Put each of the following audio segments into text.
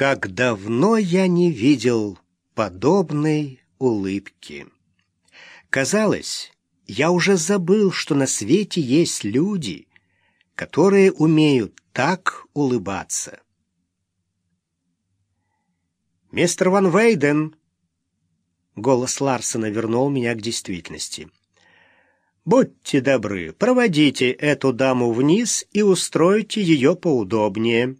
Как давно я не видел подобной улыбки. Казалось, я уже забыл, что на свете есть люди, которые умеют так улыбаться. «Мистер Ван Вейден!» Голос Ларсона вернул меня к действительности. «Будьте добры, проводите эту даму вниз и устройте ее поудобнее.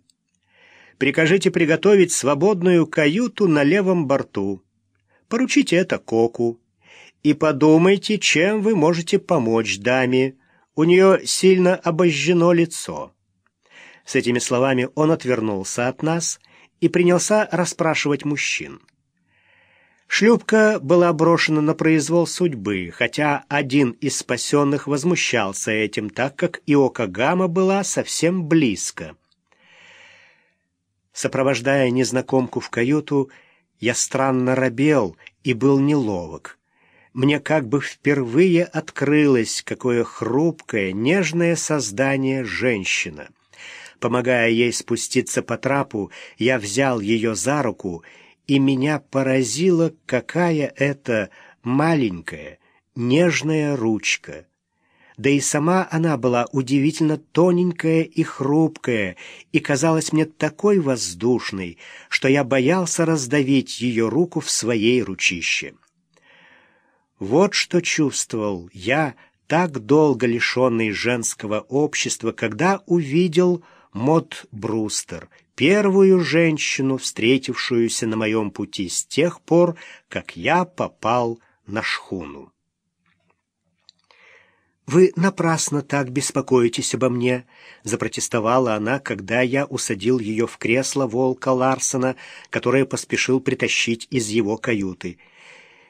Прикажите приготовить свободную каюту на левом борту. Поручите это Коку. И подумайте, чем вы можете помочь даме. У нее сильно обожжено лицо». С этими словами он отвернулся от нас и принялся расспрашивать мужчин. Шлюпка была брошена на произвол судьбы, хотя один из спасенных возмущался этим, так как Иокагама была совсем близко. Сопровождая незнакомку в каюту, я странно робел и был неловок. Мне как бы впервые открылось, какое хрупкое, нежное создание женщина. Помогая ей спуститься по трапу, я взял ее за руку, и меня поразило, какая это маленькая, нежная ручка да и сама она была удивительно тоненькая и хрупкая, и казалась мне такой воздушной, что я боялся раздавить ее руку в своей ручище. Вот что чувствовал я, так долго лишенный женского общества, когда увидел Мод Брустер, первую женщину, встретившуюся на моем пути с тех пор, как я попал на шхуну. «Вы напрасно так беспокоитесь обо мне», — запротестовала она, когда я усадил ее в кресло волка Ларсона, которое поспешил притащить из его каюты.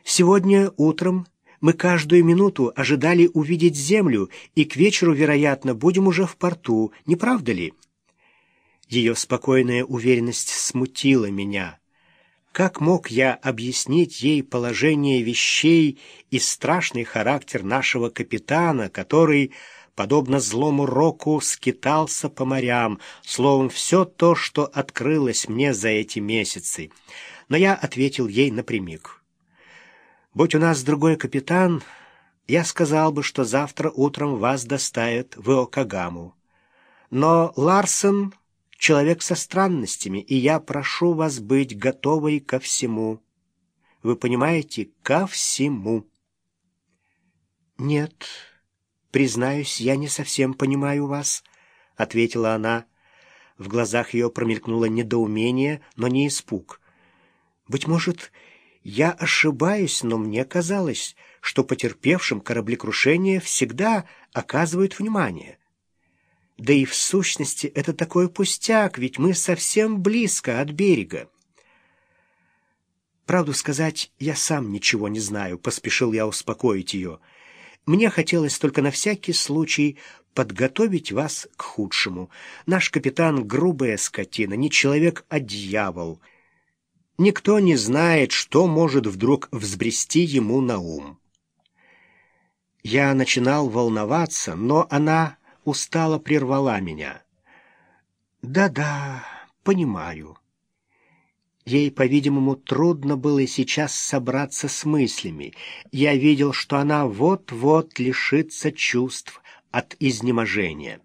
«Сегодня утром мы каждую минуту ожидали увидеть землю, и к вечеру, вероятно, будем уже в порту, не правда ли?» Ее спокойная уверенность смутила меня. Как мог я объяснить ей положение вещей и страшный характер нашего капитана, который, подобно злому року, скитался по морям, словом, все то, что открылось мне за эти месяцы? Но я ответил ей напрямик. «Будь у нас другой капитан, я сказал бы, что завтра утром вас доставят в Иокагаму. Но Ларсен человек со странностями, и я прошу вас быть готовой ко всему. Вы понимаете, ко всему. Нет, признаюсь, я не совсем понимаю вас, ответила она. В глазах ее промелькнуло недоумение, но не испуг. Быть может, я ошибаюсь, но мне казалось, что потерпевшим кораблекрушение всегда оказывают внимание. Да и в сущности это такой пустяк, ведь мы совсем близко от берега. Правду сказать, я сам ничего не знаю, поспешил я успокоить ее. Мне хотелось только на всякий случай подготовить вас к худшему. Наш капитан — грубая скотина, не человек, а дьявол. Никто не знает, что может вдруг взбрести ему на ум. Я начинал волноваться, но она устало прервала меня. «Да-да, понимаю». Ей, по-видимому, трудно было сейчас собраться с мыслями. Я видел, что она вот-вот лишится чувств от изнеможения.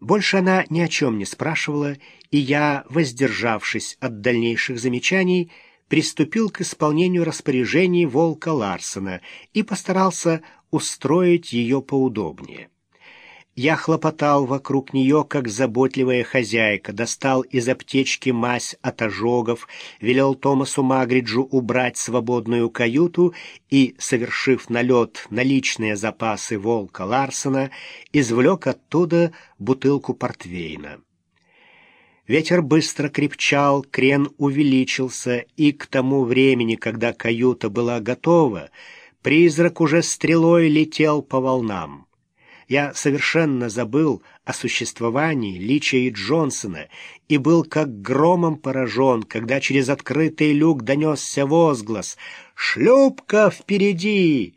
Больше она ни о чем не спрашивала, и я, воздержавшись от дальнейших замечаний, приступил к исполнению распоряжений Волка Ларсена и постарался устроить ее поудобнее. Я хлопотал вокруг нее, как заботливая хозяйка, достал из аптечки мазь от ожогов, велел Томасу Магриджу убрать свободную каюту и, совершив налет на личные запасы волка Ларсона, извлек оттуда бутылку портвейна. Ветер быстро крепчал, крен увеличился, и к тому времени, когда каюта была готова, призрак уже стрелой летел по волнам. Я совершенно забыл о существовании Лича и Джонсона и был как громом поражен, когда через открытый люк донесся возглас «Шлюпка впереди!»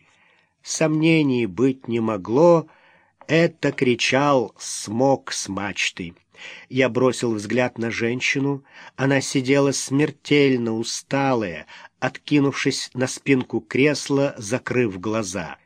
Сомнений быть не могло, Это кричал смог с мачты. Я бросил взгляд на женщину. Она сидела смертельно усталая, откинувшись на спинку кресла, закрыв глаза —